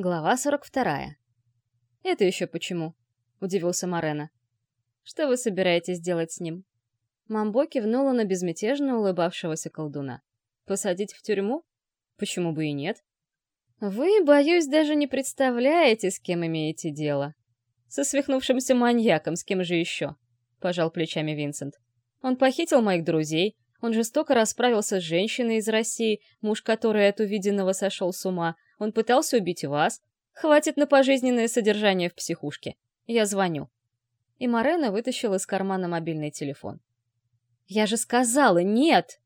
Глава 42. «Это еще почему?» — удивился Морена. «Что вы собираетесь делать с ним?» Мамбо кивнула на безмятежно улыбавшегося колдуна. «Посадить в тюрьму? Почему бы и нет?» «Вы, боюсь, даже не представляете, с кем имеете дело. Со свихнувшимся маньяком, с кем же еще?» — пожал плечами Винсент. «Он похитил моих друзей, он жестоко расправился с женщиной из России, муж которой от увиденного сошел с ума, он пытался убить вас. Хватит на пожизненное содержание в психушке. Я звоню». И Морена вытащил из кармана мобильный телефон. «Я же сказала, нет!»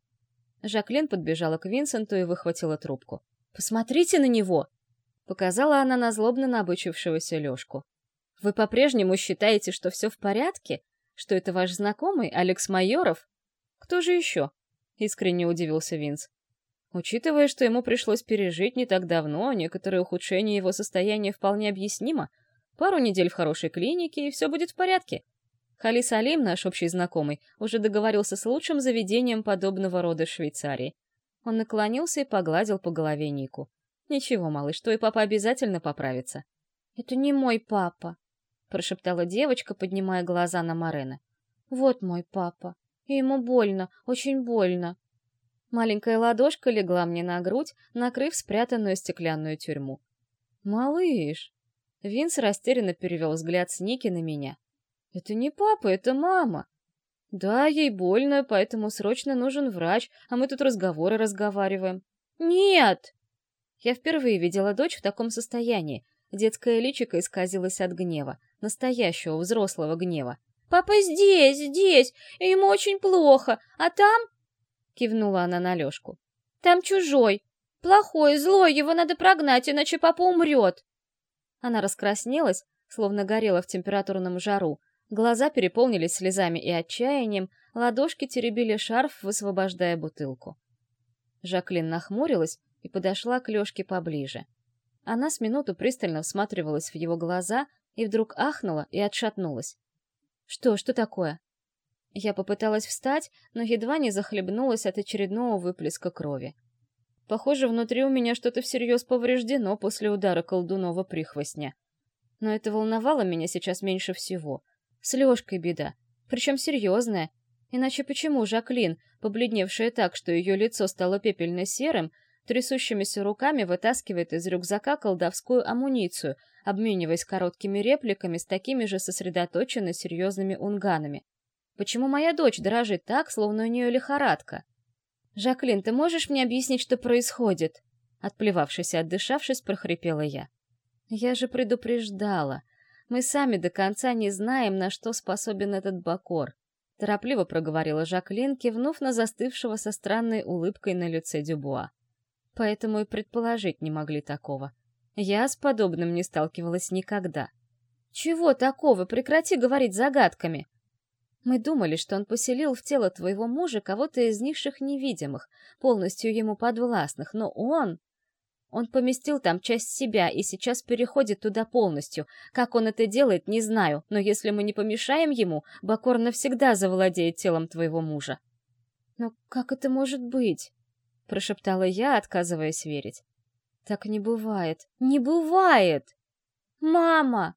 Жаклин подбежала к Винсенту и выхватила трубку. «Посмотрите на него!» Показала она на злобно набычившегося Лёшку. «Вы по-прежнему считаете, что все в порядке? Что это ваш знакомый, Алекс Майоров?» «Кто же еще?» — искренне удивился Винс. Учитывая, что ему пришлось пережить не так давно, некоторое ухудшение его состояния вполне объяснимо. Пару недель в хорошей клинике, и все будет в порядке. Хали Салим, наш общий знакомый, уже договорился с лучшим заведением подобного рода в Швейцарии. Он наклонился и погладил по голове Нику. «Ничего, малыш, твой папа обязательно поправится». «Это не мой папа», — прошептала девочка, поднимая глаза на Марена. «Вот мой папа. И ему больно, очень больно». Маленькая ладошка легла мне на грудь, накрыв спрятанную стеклянную тюрьму. «Малыш!» Винс растерянно перевел взгляд с Ники на меня. «Это не папа, это мама!» «Да, ей больно, поэтому срочно нужен врач, а мы тут разговоры разговариваем». «Нет!» Я впервые видела дочь в таком состоянии. Детское личико исказилось от гнева, настоящего взрослого гнева. «Папа здесь, здесь, ему очень плохо, а там — кивнула она на Лёшку. «Там чужой. Плохой, злой, его надо прогнать, иначе папа умрет». Она раскраснелась, словно горела в температурном жару. Глаза переполнились слезами и отчаянием, ладошки теребили шарф, высвобождая бутылку. Жаклин нахмурилась и подошла к Лёшке поближе. Она с минуту пристально всматривалась в его глаза и вдруг ахнула и отшатнулась. «Что, что такое?» Я попыталась встать, но едва не захлебнулась от очередного выплеска крови. Похоже, внутри у меня что-то всерьез повреждено после удара колдунова прихвостня. Но это волновало меня сейчас меньше всего. С Лёшкой беда, причем серьезная. Иначе почему Жаклин, побледневшая так, что ее лицо стало пепельно-серым, трясущимися руками вытаскивает из рюкзака колдовскую амуницию, обмениваясь короткими репликами с такими же сосредоточенно серьезными унганами? Почему моя дочь дрожит так, словно у нее лихорадка? «Жаклин, ты можешь мне объяснить, что происходит?» Отплевавшись и отдышавшись, прохрипела я. «Я же предупреждала. Мы сами до конца не знаем, на что способен этот Бакор», торопливо проговорила Жаклин, кивнув на застывшего со странной улыбкой на лице Дюбуа. Поэтому и предположить не могли такого. Я с подобным не сталкивалась никогда. «Чего такого? Прекрати говорить загадками!» Мы думали, что он поселил в тело твоего мужа кого-то из низших невидимых, полностью ему подвластных, но он... Он поместил там часть себя и сейчас переходит туда полностью. Как он это делает, не знаю, но если мы не помешаем ему, Бакор навсегда завладеет телом твоего мужа. «Но как это может быть?» — прошептала я, отказываясь верить. «Так не бывает. Не бывает!» «Мама!»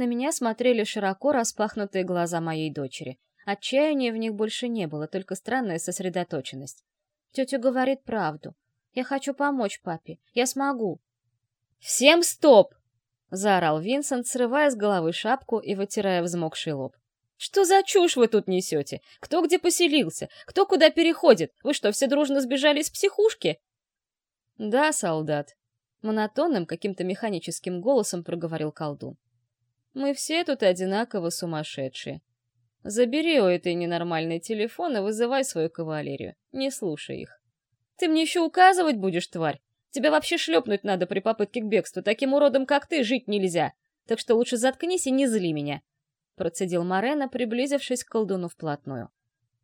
На меня смотрели широко распахнутые глаза моей дочери. Отчаяния в них больше не было, только странная сосредоточенность. Тетя говорит правду. Я хочу помочь папе. Я смогу. «Всем стоп!» — заорал Винсент, срывая с головы шапку и вытирая взмокший лоб. «Что за чушь вы тут несете? Кто где поселился? Кто куда переходит? Вы что, все дружно сбежали из психушки?» «Да, солдат», — монотонным, каким-то механическим голосом проговорил колдун. Мы все тут одинаково сумасшедшие. Забери у этой ненормальной телефон и вызывай свою кавалерию. Не слушай их. Ты мне еще указывать будешь, тварь? Тебя вообще шлепнуть надо при попытке к бегству. Таким уродом, как ты, жить нельзя. Так что лучше заткнись и не зли меня. Процедил Морена, приблизившись к колдуну вплотную.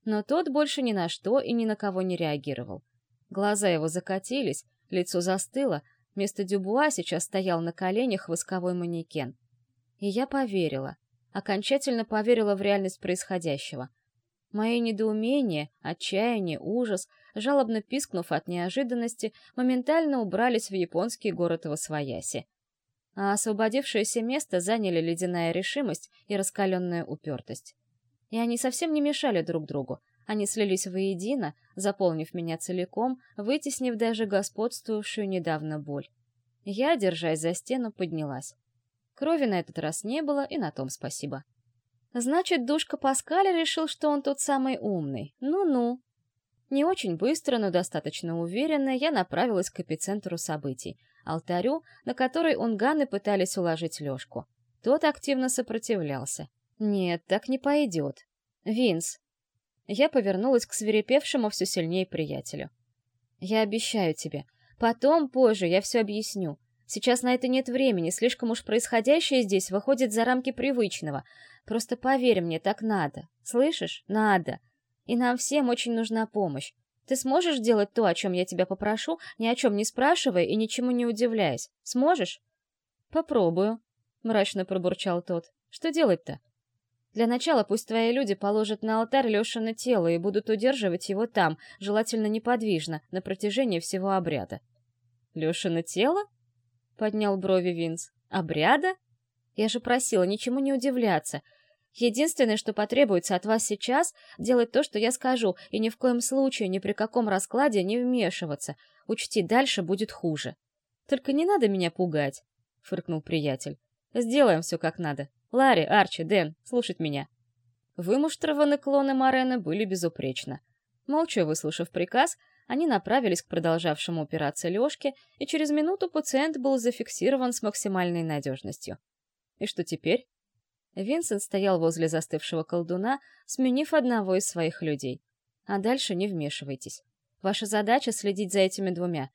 Но тот больше ни на что и ни на кого не реагировал. Глаза его закатились, лицо застыло, вместо Дюбуа сейчас стоял на коленях восковой манекен. И я поверила, окончательно поверила в реальность происходящего. Мои недоумение, отчаяние, ужас, жалобно пискнув от неожиданности, моментально убрались в японский город Восвояси. а освободившееся место заняли ледяная решимость и раскаленная упертость. И они совсем не мешали друг другу, они слились воедино, заполнив меня целиком, вытеснив даже господствовавшую недавно боль. Я, держась за стену, поднялась. Крови на этот раз не было, и на том спасибо. Значит, душка Паскаля решил, что он тот самый умный. Ну-ну. Не очень быстро, но достаточно уверенно я направилась к эпицентру событий — алтарю, на который унганы пытались уложить Лёшку. Тот активно сопротивлялся. «Нет, так не пойдет. Винс». Я повернулась к свирепевшему все сильнее приятелю. «Я обещаю тебе. Потом, позже, я все объясню. Сейчас на это нет времени, слишком уж происходящее здесь выходит за рамки привычного. Просто поверь мне, так надо. Слышишь? Надо. И нам всем очень нужна помощь. Ты сможешь делать то, о чем я тебя попрошу, ни о чем не спрашивая и ничему не удивляясь? Сможешь?» «Попробую», — мрачно пробурчал тот. «Что делать-то?» «Для начала пусть твои люди положат на алтарь Лешина тело и будут удерживать его там, желательно неподвижно, на протяжении всего обряда». «Лешина тело?» — поднял брови Винс. «Обряда? Я же просила ничему не удивляться. Единственное, что потребуется от вас сейчас, делать то, что я скажу, и ни в коем случае, ни при каком раскладе не вмешиваться. Учти, дальше будет хуже. Только не надо меня пугать, — фыркнул приятель. Сделаем все как надо. Ларри, Арчи, Дэн, слушать меня. Вымуштрованные клоны Морена были безупречно. Молча выслушав приказ, они направились к продолжавшему упираться Лёшке, и через минуту пациент был зафиксирован с максимальной надежностью. И что теперь? Винсент стоял возле застывшего колдуна, сменив одного из своих людей. А дальше не вмешивайтесь. Ваша задача — следить за этими двумя.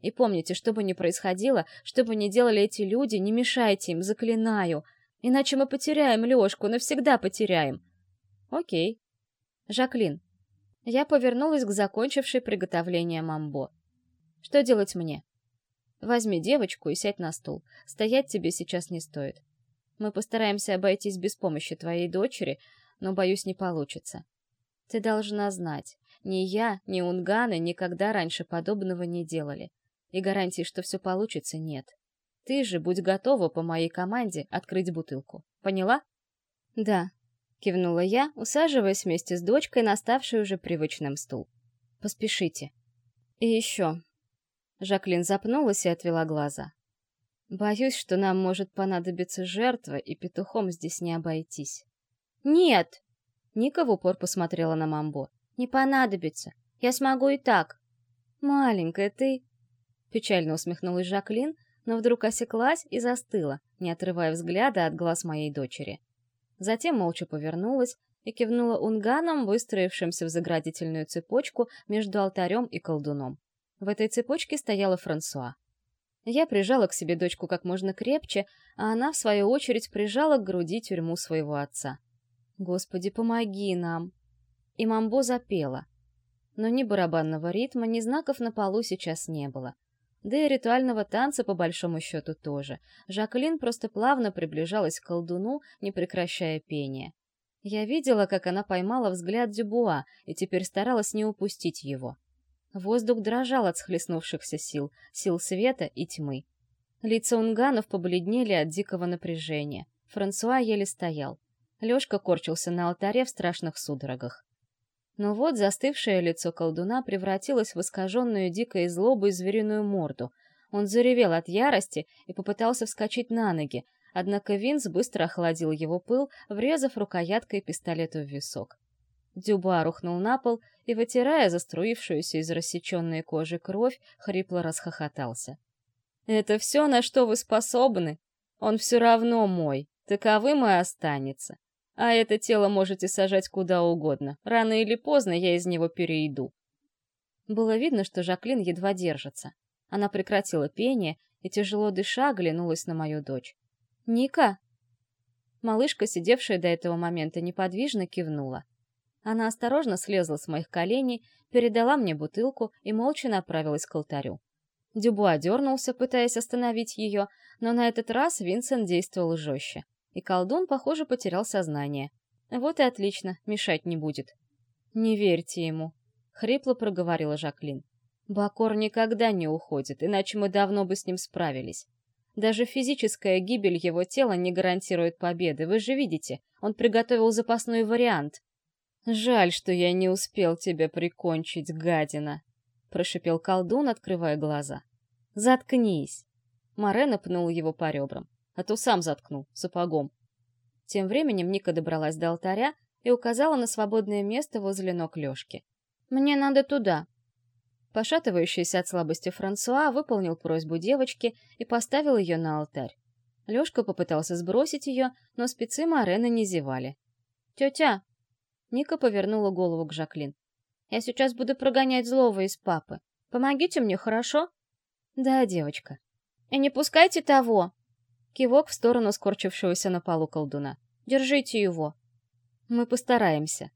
И помните, что бы ни происходило, что бы ни делали эти люди, не мешайте им, заклинаю. Иначе мы потеряем Лёшку, навсегда потеряем. Окей. Жаклин. Я повернулась к закончившей приготовление мамбо. Что делать мне? Возьми девочку и сядь на стул. Стоять тебе сейчас не стоит. Мы постараемся обойтись без помощи твоей дочери, но, боюсь, не получится. Ты должна знать, ни я, ни Унганы никогда раньше подобного не делали. И гарантии, что все получится, нет. Ты же будь готова по моей команде открыть бутылку. Поняла? Да, кивнула я, усаживаясь вместе с дочкой на ставший уже привычным стул. Поспешите. И еще. Жаклин запнулась и отвела глаза. Боюсь, что нам может понадобиться жертва, и петухом здесь не обойтись. Нет! Ника в упор посмотрела на Мамбо. Не понадобится. Я смогу и так. Маленькая ты... Печально усмехнулась Жаклин, но вдруг осеклась и застыла, не отрывая взгляда от глаз моей дочери. Затем молча повернулась и кивнула унганам, выстроившимся в заградительную цепочку между алтарем и колдуном. В этой цепочке стояла Франсуа. Я прижала к себе дочку как можно крепче, а она, в свою очередь, прижала к груди тюрьму своего отца. «Господи, помоги нам!» И Мамбо запела. Но ни барабанного ритма, ни знаков на полу сейчас не было. Да и ритуального танца, по большому счету, тоже. Жаклин просто плавно приближалась к колдуну, не прекращая пения. Я видела, как она поймала взгляд Дюбуа и теперь старалась не упустить его. Воздух дрожал от схлестнувшихся сил, сил света и тьмы. Лица унганов побледнели от дикого напряжения. Франсуа еле стоял. Лёшка корчился на алтаре в страшных судорогах. Но вот застывшее лицо колдуна превратилось в искаженную дикой злобой звериную морду. Он заревел от ярости и попытался вскочить на ноги, однако Винс быстро охладил его пыл, врезав рукояткой пистолету в висок. Дюба рухнул на пол и, вытирая заструившуюся из рассеченной кожи кровь, хрипло расхохотался. «Это все, на что вы способны? Он все равно мой, таковым и останется. А это тело можете сажать куда угодно. Рано или поздно я из него перейду». Было видно, что Жаклин едва держится. Она прекратила пение и, тяжело дыша, оглянулась на мою дочь. «Ника!» Малышка, сидевшая до этого момента неподвижно, кивнула. Она осторожно слезла с моих коленей, передала мне бутылку и молча направилась к алтарю. Дюбуа дернулся, пытаясь остановить ее, но на этот раз Винсент действовал жестче. И колдун, похоже, потерял сознание. Вот и отлично, мешать не будет. «Не верьте ему», — хрипло проговорила Жаклин. «Бакор никогда не уходит, иначе мы давно бы с ним справились. Даже физическая гибель его тела не гарантирует победы, вы же видите, он приготовил запасной вариант. «Жаль, что я не успел тебя прикончить, гадина!» — прошипел колдун, открывая глаза. «Заткнись!» Морена пнул его по ребрам, а то сам заткнул, сапогом. Тем временем Ника добралась до алтаря и указала на свободное место возле ног Лёшки. «Мне надо туда!» Пошатывающийся от слабости Франсуа выполнил просьбу девочки и поставил ее на алтарь. Лёшка попытался сбросить ее, но спецы Морены не зевали. «Тетя!» Ника повернула голову к Жаклин. «Я сейчас буду прогонять злого из папы. Помогите мне, хорошо?» «Да, девочка». «И не пускайте того!» Кивок в сторону скорчившегося на полу колдуна. «Держите его!» «Мы постараемся».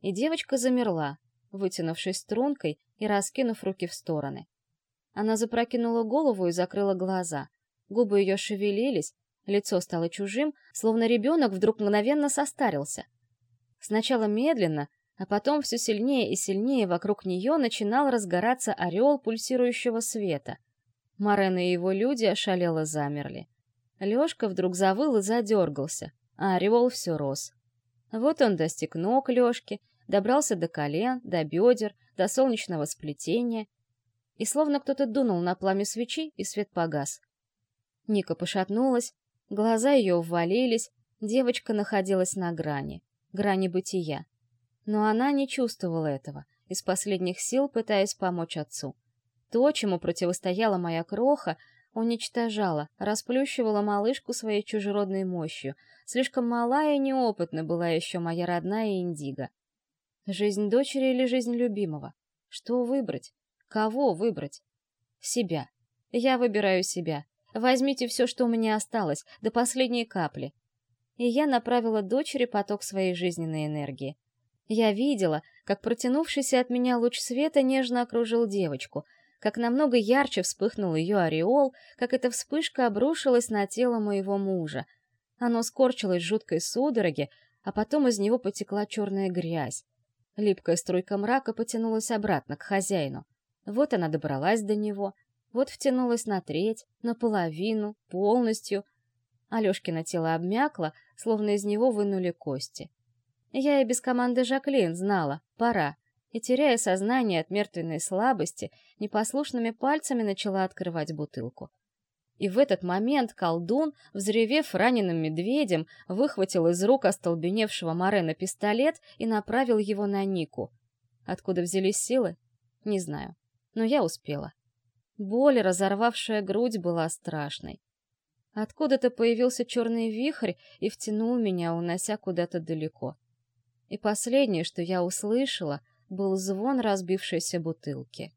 И девочка замерла, вытянувшись стрункой и раскинув руки в стороны. Она запрокинула голову и закрыла глаза. Губы ее шевелились, лицо стало чужим, словно ребенок вдруг мгновенно состарился. Сначала медленно, а потом все сильнее и сильнее вокруг нее начинал разгораться ореол пульсирующего света. Марен и его люди ошалело замерли. Лешка вдруг завыл и задергался, а ореол все рос. Вот он достиг ног Лешки, добрался до колен, до бедер, до солнечного сплетения, и словно кто-то дунул на пламя свечи, и свет погас. Ника пошатнулась, глаза ее ввалились, девочка находилась на грани, грани бытия. Но она не чувствовала этого, из последних сил пытаясь помочь отцу. То, чему противостояла моя кроха, уничтожала, расплющивала малышку своей чужеродной мощью. Слишком мала и неопытна была еще моя родная Индиго. Жизнь дочери или жизнь любимого? Что выбрать? Кого выбрать? Себя. Я выбираю себя. Возьмите все, что у меня осталось, до последней капли. И я направила дочери поток своей жизненной энергии. Я видела, как протянувшийся от меня луч света нежно окружил девочку, как намного ярче вспыхнул ее ореол, как эта вспышка обрушилась на тело моего мужа. Оно скорчилось в жуткой судороге, а потом из него потекла черная грязь. Липкая струйка мрака потянулась обратно к хозяину. Вот она добралась до него, вот втянулась на треть, наполовину, полностью. Алешкино тело обмякло, словно из него вынули кости. Я и без команды Жаклин знала, пора, и, теряя сознание от мертвенной слабости, непослушными пальцами начала открывать бутылку. И в этот момент колдун, взревев раненым медведем, выхватил из рук остолбеневшего Морена пистолет и направил его на Нику. Откуда взялись силы? Не знаю. Но я успела. Боль, разорвавшая грудь, была страшной. Откуда-то появился черный вихрь и втянул меня, унося куда-то далеко. И последнее, что я услышала, был звон разбившейся бутылки.